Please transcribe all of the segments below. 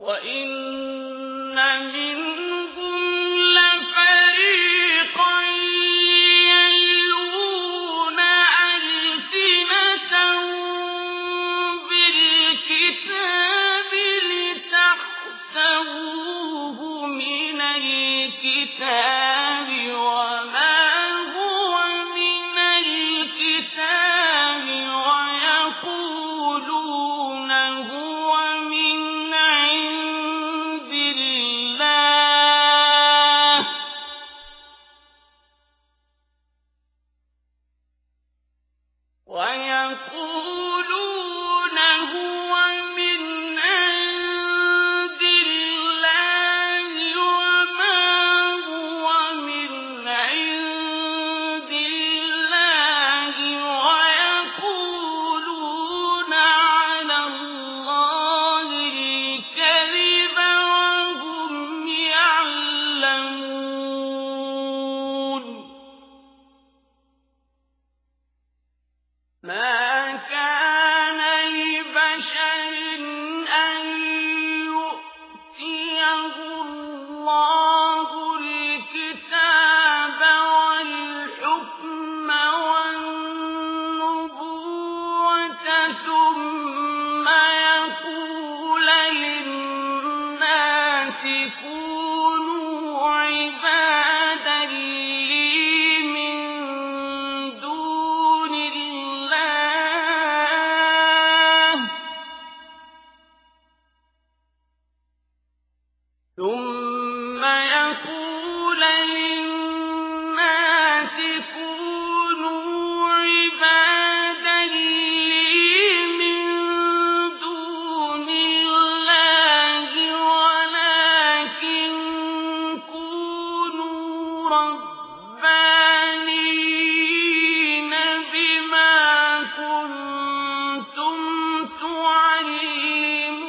وإن يَنْفِقُونَ ربانين بما كنتم تعلمون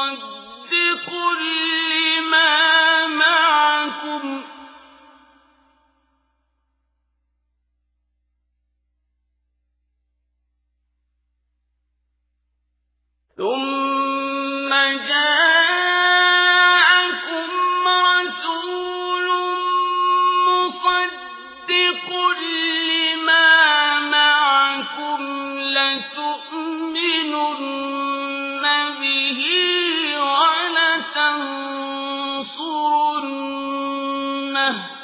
مصدق لما معكم. ثم جاء رسول مصدق لي الإسلام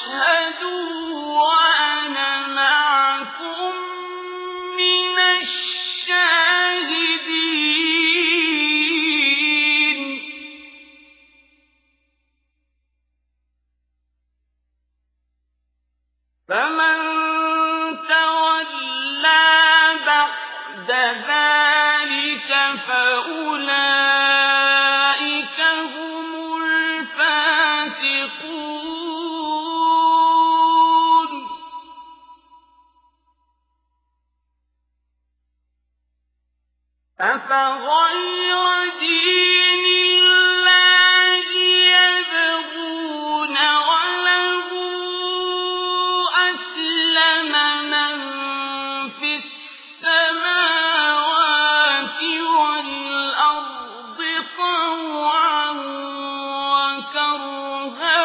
فاشهدوا وأنا معكم من الشاهدين. فمن تولى بعد ذلك أفغير دين الله يبغون وله أسلم من في السماوات والأرض طوعا وكرها